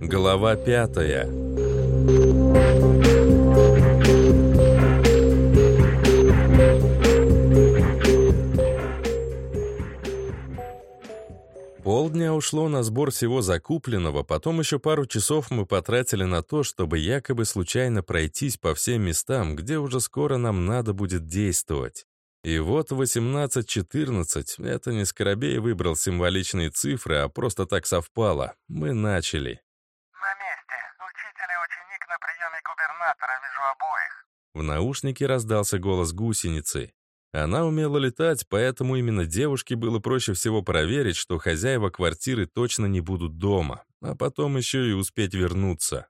Глава пятая Полдня ушло на сбор всего закупленного, потом еще пару часов мы потратили на то, чтобы якобы случайно пройтись по всем местам, где уже скоро нам надо будет действовать. И вот 18-14, это не Скоробей выбрал символичные цифры, а просто так совпало. Мы начали. «На месте. Учитель и ученик на приеме губернатора, вижу обоих». В наушнике раздался голос гусеницы. Она умела летать, поэтому именно девушке было проще всего проверить, что хозяева квартиры точно не будут дома, а потом еще и успеть вернуться.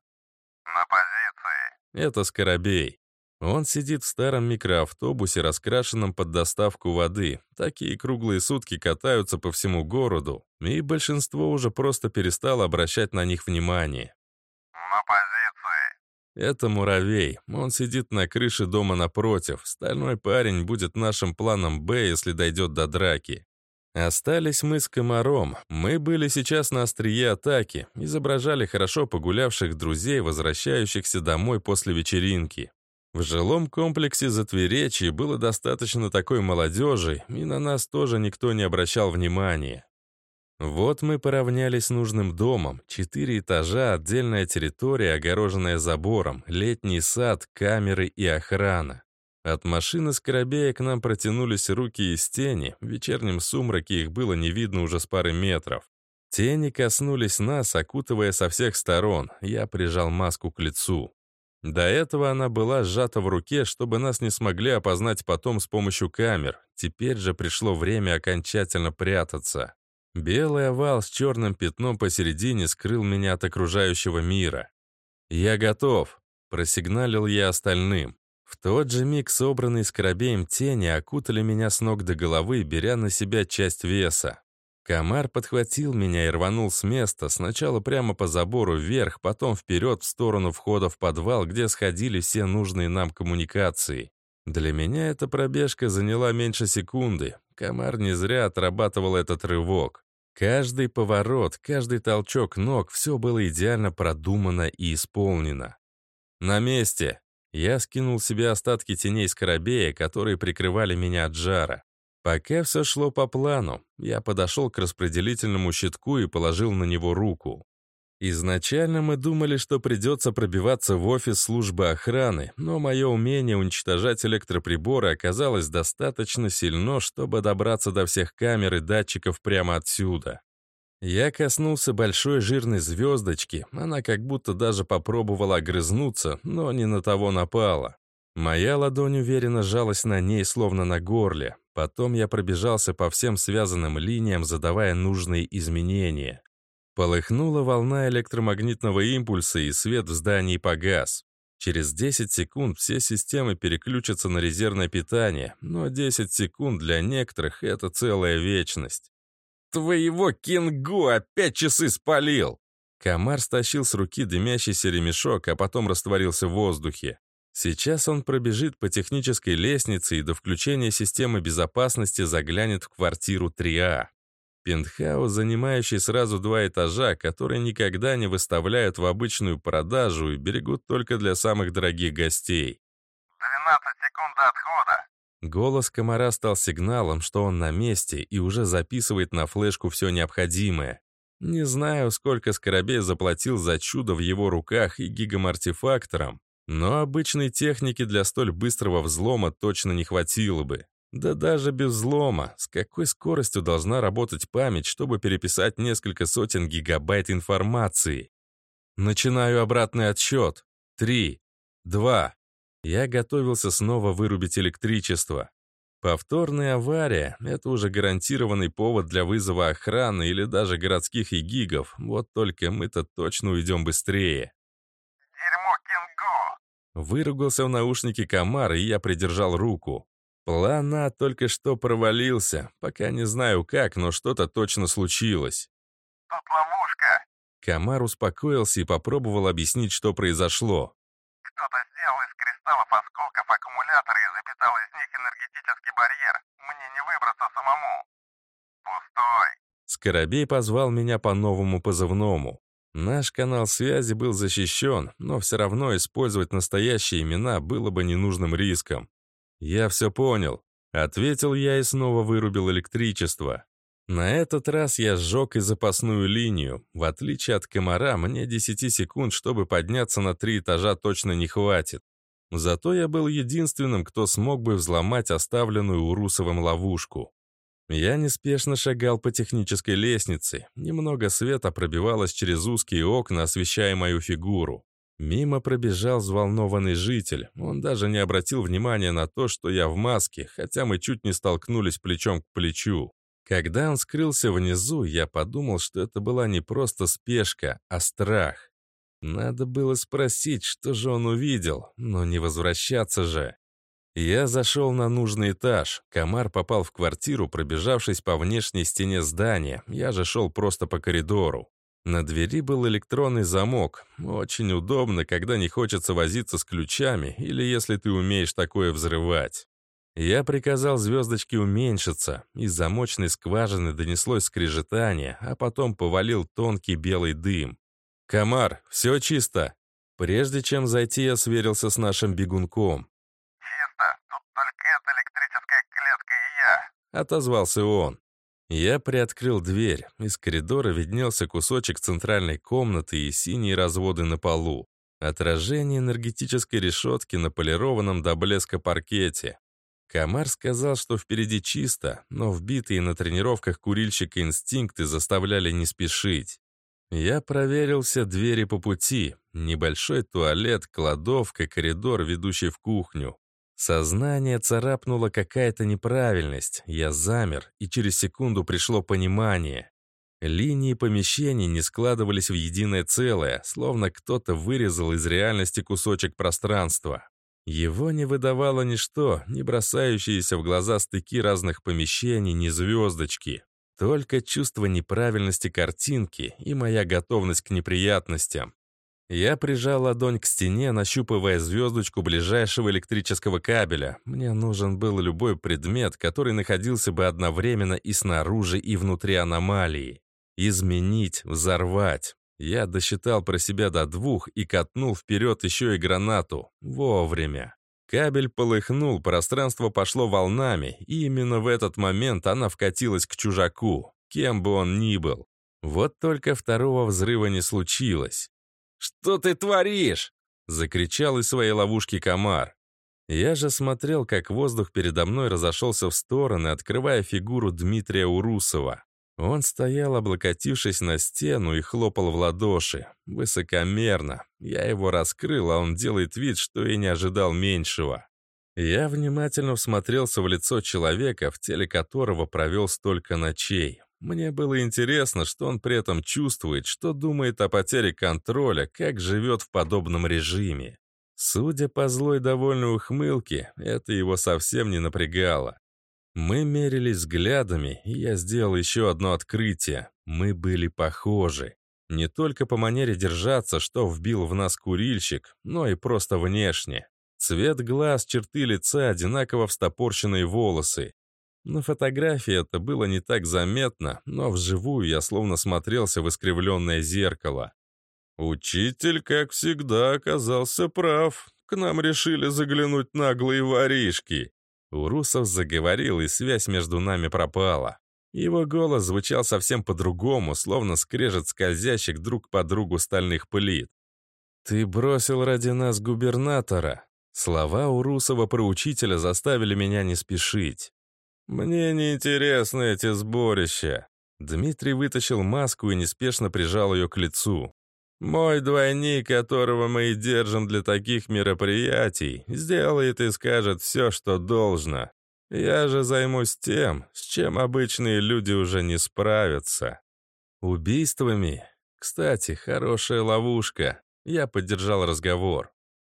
«На позиции». Это Скоробей. Он сидит в старом микроавтобусе, раскрашенном под доставку воды. Такие круглые сутки катаются по всему городу, и большинство уже просто перестало обращать на них внимание. «На позиции». Это муравей. Он сидит на крыше дома напротив. Стальной парень будет нашим планом «Б», если дойдет до драки. Остались мы с комаром. Мы были сейчас на острие атаки, изображали хорошо погулявших друзей, возвращающихся домой после вечеринки. В жилом комплексе Затверечье было достаточно такой молодежи, и на нас тоже никто не обращал внимания. Вот мы поравнялись с нужным домом. Четыре этажа, отдельная территория, огороженная забором, летний сад, камеры и охрана. От машины Скоробея к нам протянулись руки из тени, в вечернем сумраке их было не видно уже с пары метров. Тени коснулись нас, окутывая со всех сторон. Я прижал маску к лицу. До этого она была сжата в руке, чтобы нас не смогли опознать потом с помощью камер. Теперь же пришло время окончательно прятаться. Белый овал с черным пятном посередине скрыл меня от окружающего мира. «Я готов», — просигналил я остальным. В тот же миг собранные скоробеем тени окутали меня с ног до головы, беря на себя часть веса. Комар подхватил меня и рванул с места, сначала прямо по забору вверх, потом вперед в сторону входа в подвал, где сходили все нужные нам коммуникации. Для меня эта пробежка заняла меньше секунды. Комар не зря отрабатывал этот рывок. Каждый поворот, каждый толчок ног, все было идеально продумано и исполнено. На месте. Я скинул себе остатки теней скоробея, которые прикрывали меня от жара. Пока все шло по плану, я подошел к распределительному щитку и положил на него руку. Изначально мы думали, что придется пробиваться в офис службы охраны, но мое умение уничтожать электроприборы оказалось достаточно сильно, чтобы добраться до всех камер и датчиков прямо отсюда. Я коснулся большой жирной звездочки, она как будто даже попробовала огрызнуться, но не на того напала. Моя ладонь уверенно сжалась на ней, словно на горле. Потом я пробежался по всем связанным линиям, задавая нужные изменения. Полыхнула волна электромагнитного импульса, и свет в здании погас. Через 10 секунд все системы переключатся на резервное питание, но 10 секунд для некоторых — это целая вечность. «Твоего кингу опять часы спалил!» Комар стащил с руки дымящийся ремешок, а потом растворился в воздухе. Сейчас он пробежит по технической лестнице и до включения системы безопасности заглянет в квартиру 3А. Пентхаус, занимающий сразу два этажа, которые никогда не выставляют в обычную продажу и берегут только для самых дорогих гостей. «12 секунд до отхода». Голос комара стал сигналом, что он на месте и уже записывает на флешку все необходимое. Не знаю, сколько Скоробей заплатил за чудо в его руках и гигам-артефакторам, но обычной техники для столь быстрого взлома точно не хватило бы. Да даже без взлома, с какой скоростью должна работать память, чтобы переписать несколько сотен гигабайт информации? Начинаю обратный отсчет. Три. Два. Я готовился снова вырубить электричество. Повторная авария — это уже гарантированный повод для вызова охраны или даже городских игигов, вот только мы-то точно уйдем быстрее. «Дерьмо Кингу!» Выругался в наушнике комар, и я придержал руку. План А только что провалился. Пока не знаю как, но что-то точно случилось. «Тут ловушка. Комар успокоился и попробовал объяснить, что произошло. Кто-то сделал из кристаллов осколков аккумуляторы и запитал из них энергетический барьер. Мне не выбраться самому. Пустой. Скоробей позвал меня по новому позывному. Наш канал связи был защищен, но все равно использовать настоящие имена было бы ненужным риском. «Я все понял», — ответил я и снова вырубил электричество. На этот раз я сжег и запасную линию. В отличие от комара, мне 10 секунд, чтобы подняться на три этажа, точно не хватит. Зато я был единственным, кто смог бы взломать оставленную Урусовым ловушку. Я неспешно шагал по технической лестнице. Немного света пробивалось через узкие окна, освещая мою фигуру. Мимо пробежал взволнованный житель. Он даже не обратил внимания на то, что я в маске, хотя мы чуть не столкнулись плечом к плечу. Когда он скрылся внизу, я подумал, что это была не просто спешка, а страх. Надо было спросить, что же он увидел, но не возвращаться же. Я зашел на нужный этаж. Комар попал в квартиру, пробежавшись по внешней стене здания. Я же шел просто по коридору. На двери был электронный замок. Очень удобно, когда не хочется возиться с ключами, или если ты умеешь такое взрывать. Я приказал звездочке уменьшиться, из замочной скважины донеслось скрежетание, а потом повалил тонкий белый дым. «Комар, все чисто!» Прежде чем зайти, я сверился с нашим бегунком. «Чисто. Тут только эта электрическая клетка и я», — отозвался он. Я приоткрыл дверь. Из коридора виднелся кусочек центральной комнаты и синие разводы на полу. Отражение энергетической решетки на полированном до блеска паркете. Комар сказал, что впереди чисто, но вбитые на тренировках курильщика инстинкты заставляли не спешить. Я проверил все двери по пути. Небольшой туалет, кладовка, коридор, ведущий в кухню. Сознание царапнуло какая-то неправильность. Я замер, и через секунду пришло понимание. Линии помещений не складывались в единое целое, словно кто-то вырезал из реальности кусочек пространства. Его не выдавало ничто, не бросающиеся в глаза стыки разных помещений, ни звездочки. Только чувство неправильности картинки и моя готовность к неприятностям. Я прижал ладонь к стене, нащупывая звездочку ближайшего электрического кабеля. Мне нужен был любой предмет, который находился бы одновременно и снаружи, и внутри аномалии. Изменить, взорвать. Я досчитал про себя до двух и катнул вперед еще и гранату. Вовремя. Кабель полыхнул, пространство пошло волнами, и именно в этот момент она вкатилась к чужаку, кем бы он ни был. Вот только второго взрыва не случилось. «Что ты творишь?» — закричал из своей ловушки комар. Я же смотрел, как воздух передо мной разошелся в стороны, открывая фигуру Дмитрия Урусова. Он стоял, облокотившись на стену и хлопал в ладоши. Высокомерно. Я его раскрыл, а он делает вид, что и не ожидал меньшего. Я внимательно всмотрелся в лицо человека, в теле которого провел столько ночей. Мне было интересно, что он при этом чувствует, что думает о потере контроля, как живет в подобном режиме. Судя по злой довольной ухмылке, это его совсем не напрягало. Мы мерились взглядами, и я сделал еще одно открытие. Мы были похожи. Не только по манере держаться, что вбил в нас курильщик, но и просто внешне. Цвет глаз, черты лица, одинаково встопорщенные волосы. На фотографии это было не так заметно, но вживую я словно смотрелся в искривленное зеркало. Учитель, как всегда, оказался прав. К нам решили заглянуть наглые воришки. Урусов заговорил, и связь между нами пропала. Его голос звучал совсем по-другому, словно скрежет скользящих друг по другу стальных плит. «Ты бросил ради нас губернатора». Слова Урусова про учителя заставили меня не спешить. «Мне не интересны эти сборища». Дмитрий вытащил маску и неспешно прижал ее к лицу. Мой двойник, которого мы и держим для таких мероприятий, сделает и скажет все, что должно. Я же займусь тем, с чем обычные люди уже не справятся. Убийствами? Кстати, хорошая ловушка. Я поддержал разговор.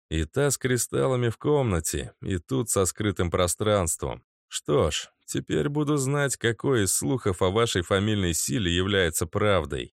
И та с кристаллами в комнате, и тут со скрытым пространством. Что ж, теперь буду знать, какой из слухов о вашей фамильной силе является правдой.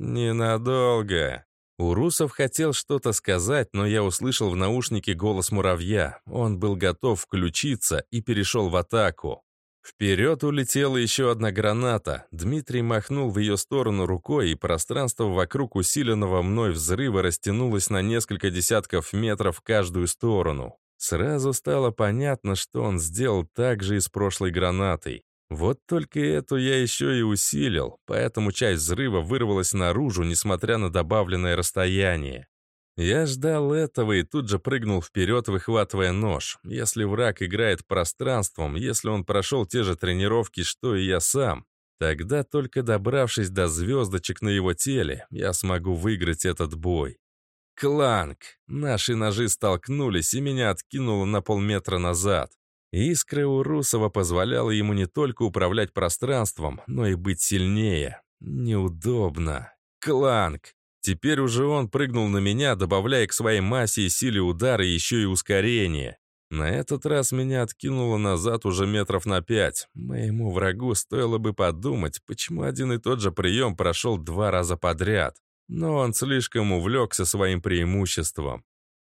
«Ненадолго». Урусов хотел что-то сказать, но я услышал в наушнике голос муравья. Он был готов включиться и перешел в атаку. Вперед улетела еще одна граната. Дмитрий махнул в ее сторону рукой, и пространство вокруг усиленного мной взрыва растянулось на несколько десятков метров в каждую сторону. Сразу стало понятно, что он сделал так же и с прошлой гранатой. Вот только эту я еще и усилил, поэтому часть взрыва вырвалась наружу, несмотря на добавленное расстояние. Я ждал этого и тут же прыгнул вперед, выхватывая нож. Если враг играет пространством, если он прошел те же тренировки, что и я сам, тогда только добравшись до звездочек на его теле, я смогу выиграть этот бой. Кланг! Наши ножи столкнулись, и меня откинуло на полметра назад. Искра у Русова позволяла ему не только управлять пространством, но и быть сильнее. Неудобно. Кланг! Теперь уже он прыгнул на меня, добавляя к своей массе и силе удара еще и ускорение. На этот раз меня откинуло назад уже метров на пять. Моему врагу стоило бы подумать, почему один и тот же прием прошел два раза подряд. Но он слишком увлекся своим преимуществом.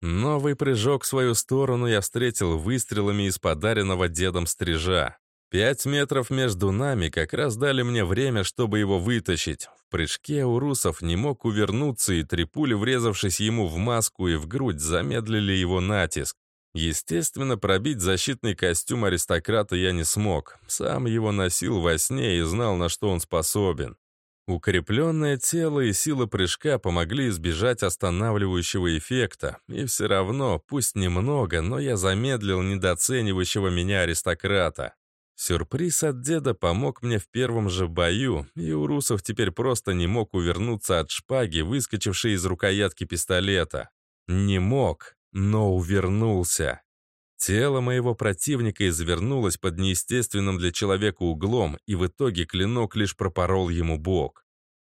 Новый прыжок в свою сторону я встретил выстрелами из подаренного дедом стрижа. Пять метров между нами как раз дали мне время, чтобы его вытащить. В прыжке у русов не мог увернуться, и три пули, врезавшись ему в маску и в грудь, замедлили его натиск. Естественно, пробить защитный костюм аристократа я не смог. Сам его носил во сне и знал, на что он способен. Укрепленное тело и сила прыжка помогли избежать останавливающего эффекта, и все равно, пусть немного, но я замедлил недооценивающего меня аристократа. Сюрприз от деда помог мне в первом же бою, и Урусов теперь просто не мог увернуться от шпаги, выскочившей из рукоятки пистолета. Не мог, но увернулся. Тело моего противника извернулось под неестественным для человека углом, и в итоге клинок лишь пропорол ему бок.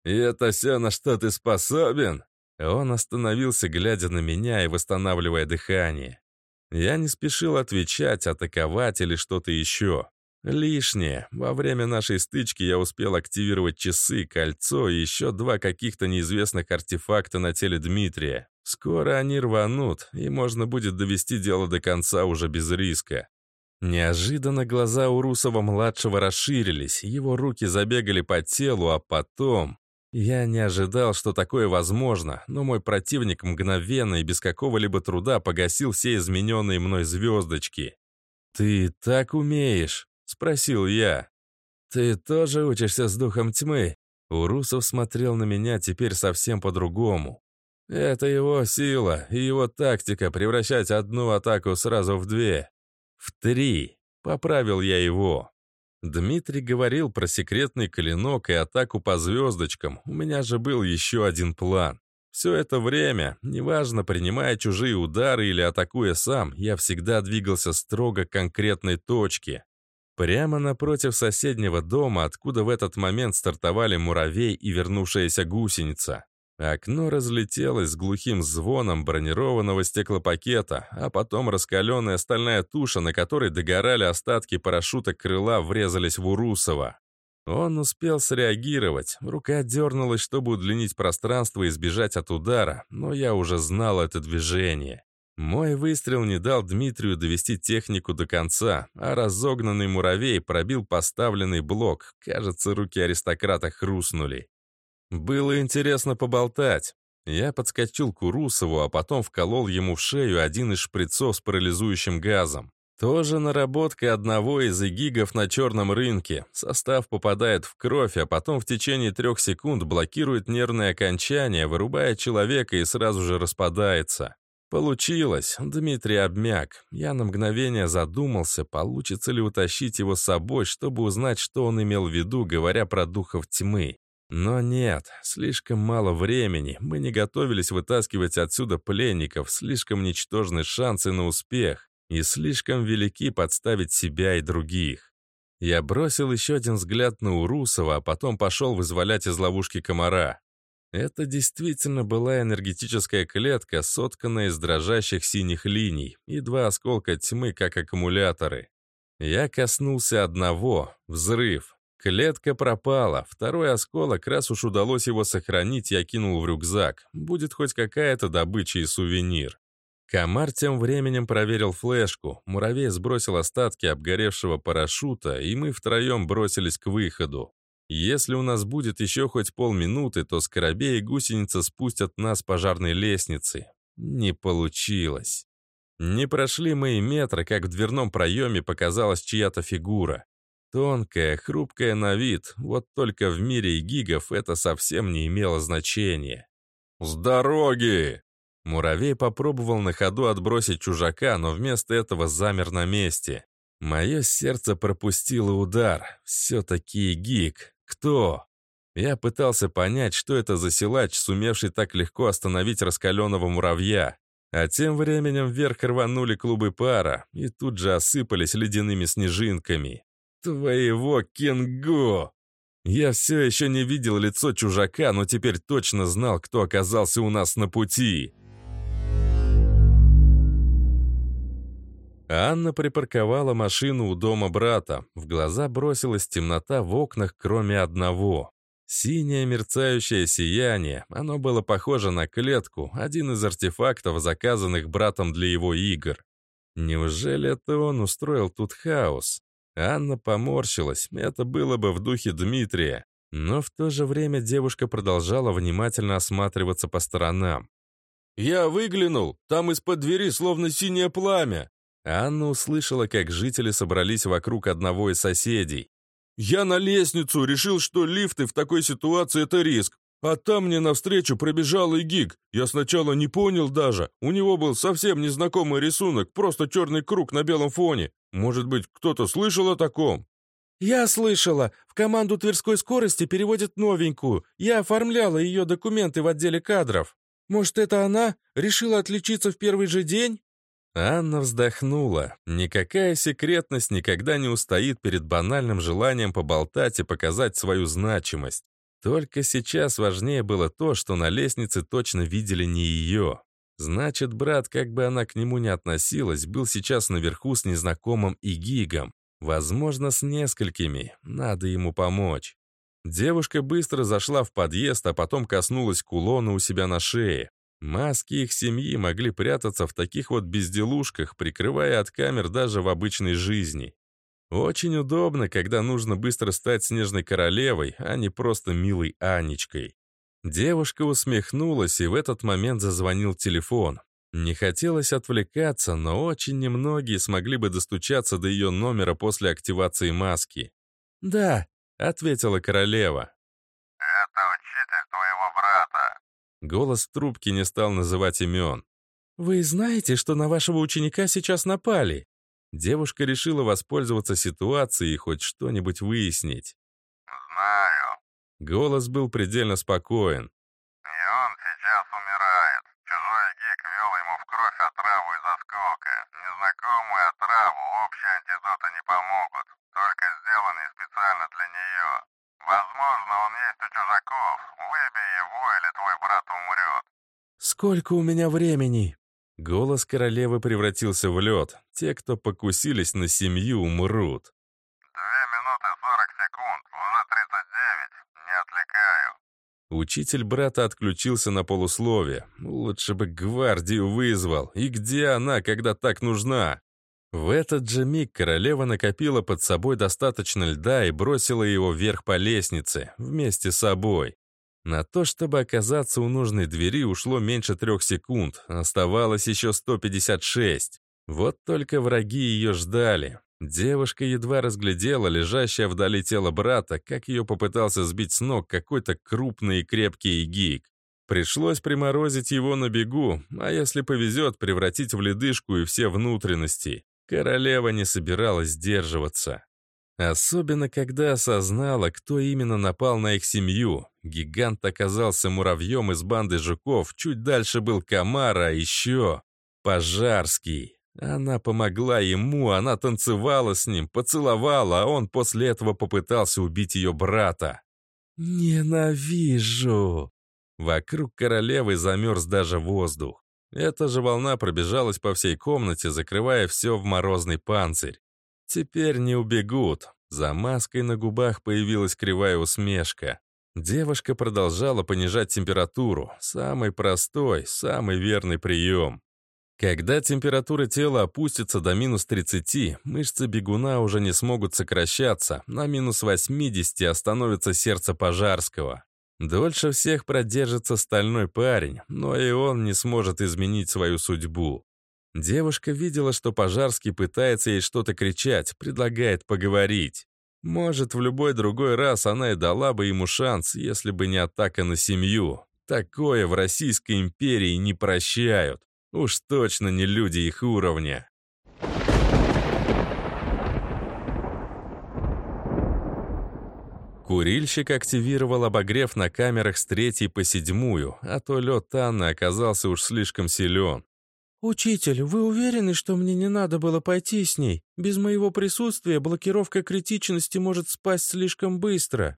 «И это все, на что ты способен?» Он остановился, глядя на меня и восстанавливая дыхание. Я не спешил отвечать, атаковать или что-то еще. Лишнее. Во время нашей стычки я успел активировать часы, кольцо и еще два каких-то неизвестных артефакта на теле Дмитрия. Скоро они рванут, и можно будет довести дело до конца уже без риска. Неожиданно глаза у Русова-младшего расширились, его руки забегали по телу, а потом... Я не ожидал, что такое возможно, но мой противник мгновенно и без какого-либо труда погасил все измененные мной звездочки. «Ты так умеешь!» — спросил я. «Ты тоже учишься с духом тьмы?» Урусов смотрел на меня теперь совсем по-другому. «Это его сила и его тактика превращать одну атаку сразу в две. В три!» — поправил я его. Дмитрий говорил про секретный клинок и атаку по звездочкам. У меня же был еще один план. Все это время, неважно, принимая чужие удары или атакуя сам, я всегда двигался строго к конкретной точке. Прямо напротив соседнего дома, откуда в этот момент стартовали муравей и вернувшаяся гусеница. Окно разлетелось с глухим звоном бронированного стеклопакета, а потом раскаленная стальная туша, на которой догорали остатки парашюта крыла, врезались в Урусова. Он успел среагировать, рука дернулась, чтобы удлинить пространство и избежать от удара, но я уже знал это движение. Мой выстрел не дал Дмитрию довести технику до конца, а разогнанный муравей пробил поставленный блок. Кажется, руки аристократа хрустнули. Было интересно поболтать. Я подскочил к Урусову, а потом вколол ему в шею один из шприцов с парализующим газом. Тоже наработка одного из эгигов на черном рынке. Состав попадает в кровь, а потом в течение трех секунд блокирует нервные окончания, вырубая человека и сразу же распадается. Получилось. Дмитрий обмяк. Я на мгновение задумался, получится ли утащить его с собой, чтобы узнать, что он имел в виду, говоря про духов тьмы. Но нет, слишком мало времени. Мы не готовились вытаскивать отсюда пленников, слишком ничтожны шансы на успех и слишком велики подставить себя и других. Я бросил еще один взгляд на Урусова, а потом пошел вызволять из ловушки комара. Это действительно была энергетическая клетка, сотканная из дрожащих синих линий, и два осколка тьмы, как аккумуляторы. Я коснулся одного — взрыв. Клетка пропала, второй осколок, раз уж удалось его сохранить, я кинул в рюкзак. Будет хоть какая-то добыча и сувенир. Комар тем временем проверил флешку, муравей сбросил остатки обгоревшего парашюта, и мы втроем бросились к выходу. Если у нас будет еще хоть полминуты, то скоробей и гусеница спустят нас пожарной лестницы. Не получилось. Не прошли мы и метра, как в дверном проеме показалась чья-то фигура. Тонкая, хрупкая на вид, вот только в мире гигов это совсем не имело значения. «С дороги!» Муравей попробовал на ходу отбросить чужака, но вместо этого замер на месте. Мое сердце пропустило удар. Все-таки гиг. Кто? Я пытался понять, что это за силач, сумевший так легко остановить раскаленного муравья. А тем временем вверх рванули клубы пара, и тут же осыпались ледяными снежинками. «Твоего Кенго!» Я все еще не видел лицо чужака, но теперь точно знал, кто оказался у нас на пути. Анна припарковала машину у дома брата. В глаза бросилась темнота в окнах, кроме одного. Синее мерцающее сияние, оно было похоже на клетку, один из артефактов, заказанных братом для его игр. Неужели это он устроил тут хаос? Анна поморщилась, это было бы в духе Дмитрия. Но в то же время девушка продолжала внимательно осматриваться по сторонам. «Я выглянул, там из-под двери словно синее пламя!» Анна услышала, как жители собрались вокруг одного из соседей. «Я на лестницу, решил, что лифты в такой ситуации — это риск. А там мне навстречу пробежал и гиг. Я сначала не понял даже. У него был совсем незнакомый рисунок, просто черный круг на белом фоне. Может быть, кто-то слышал о таком?» «Я слышала. В команду Тверской скорости переводят новенькую. Я оформляла ее документы в отделе кадров. Может, это она? Решила отличиться в первый же день?» Анна вздохнула. Никакая секретность никогда не устоит перед банальным желанием поболтать и показать свою значимость. Только сейчас важнее было то, что на лестнице точно видели не ее. Значит, брат, как бы она к нему ни относилась, был сейчас наверху с незнакомым Игигом. Возможно, с несколькими. Надо ему помочь. Девушка быстро зашла в подъезд, а потом коснулась кулона у себя на шее. Маски их семьи могли прятаться в таких вот безделушках, прикрывая от камер даже в обычной жизни. Очень удобно, когда нужно быстро стать снежной королевой, а не просто милой Анечкой. Девушка усмехнулась, и в этот момент зазвонил телефон. Не хотелось отвлекаться, но очень немногие смогли бы достучаться до ее номера после активации маски. «Да», — ответила королева. Это учитель твоего брата. Голос в трубке не стал называть имен. «Вы знаете, что на вашего ученика сейчас напали?» Девушка решила воспользоваться ситуацией и хоть что-нибудь выяснить. Знаю. Голос был предельно спокоен. И он сейчас умирает. Чужой гик ввел ему в кровь отраву из осколка. Незнакомую отраву общие антидоты не помогут. Только сделанные специально для нее. Возможно, он есть у чужаков. Выбей его, или твой брат умрет. «Сколько у меня времени?» Голос королевы превратился в лед. Те, кто покусились на семью, умрут. Две минуты сорок секунд. Уже тридцать девять. Не отвлекаю. Учитель брата отключился на полусловие. Лучше бы гвардию вызвал. И где она, когда так нужна? В этот же миг королева накопила под собой достаточно льда и бросила его вверх по лестнице, вместе с собой. На то, чтобы оказаться у нужной двери, ушло меньше трех секунд, оставалось еще 156. Вот только враги ее ждали. Девушка едва разглядела лежащее вдали тело брата, как ее попытался сбить с ног какой-то крупный и крепкий гик. Пришлось приморозить его на бегу, а если повезет, превратить в ледышку и все внутренности. Королева не собиралась сдерживаться. Особенно, когда осознала, кто именно напал на их семью. Гигант оказался муравьем из банды жуков, чуть дальше был комар, а еще... Пожарский. Она помогла ему, она танцевала с ним, поцеловала, а он после этого попытался убить ее брата. «Ненавижу!» Вокруг королевы замерз даже воздух. Эта же волна пробежалась по всей комнате, закрывая все в морозный панцирь. Теперь не убегут. За маской на губах появилась кривая усмешка. Девушка продолжала понижать температуру. Самый простой, самый верный прием. Когда температура тела опустится до минус 30, мышцы бегуна уже не смогут сокращаться, на минус 80 остановится сердце Пожарского. Дольше всех продержится стальной парень, но и он не сможет изменить свою судьбу. Девушка видела, что Пожарский пытается ей что-то кричать, предлагает поговорить. Может, в любой другой раз она и дала бы ему шанс, если бы не атака на семью. Такое в Российской империи не прощают. Уж точно не люди их уровня. Курильщик активировал обогрев на камерах с третьей по седьмую, а то лед Анны оказался уж слишком силен. «Учитель, вы уверены, что мне не надо было пойти с ней? Без моего присутствия блокировка критичности может спасть слишком быстро».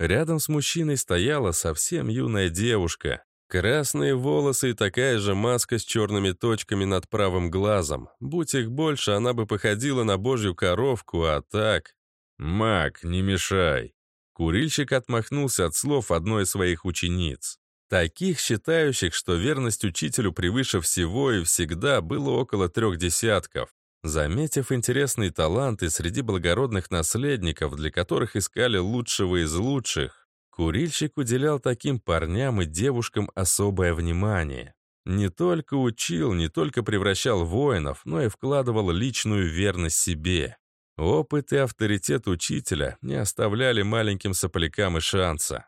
Рядом с мужчиной стояла совсем юная девушка. Красные волосы и такая же маска с черными точками над правым глазом. Будь их больше, она бы походила на божью коровку, а так... «Маг, не мешай!» Курильщик отмахнулся от слов одной из своих учениц. Таких, считающих, что верность учителю превыше всего и всегда, было около трех десятков. Заметив интересные таланты среди благородных наследников, для которых искали лучшего из лучших, Курильщик уделял таким парням и девушкам особое внимание. Не только учил, не только превращал воинов, но и вкладывал личную верность себе. Опыт и авторитет учителя не оставляли маленьким соплякам и шанса.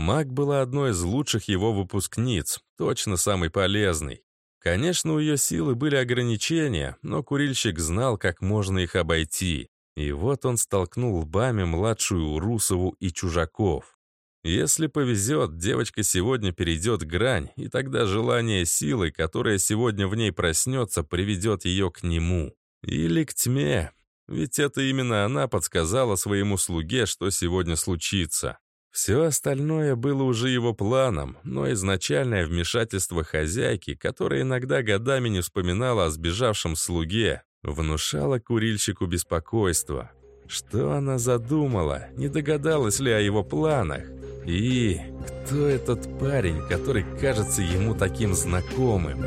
Маг была одной из лучших его выпускниц, точно самой полезной. Конечно, у ее силы были ограничения, но курильщик знал, как можно их обойти. И вот он столкнул лбами младшую Урусову и чужаков. Если повезет, девочка сегодня перейдет грань, и тогда желание силы, которая сегодня в ней проснется, приведет ее к нему. Или к тьме. Ведь это именно она подсказала своему слуге, что сегодня случится. Все остальное было уже его планом, но изначальное вмешательство хозяйки, которая иногда годами не вспоминала о сбежавшем слуге, внушало курильщику беспокойство. Что она задумала? Не догадалась ли о его планах? И кто этот парень, который кажется ему таким знакомым?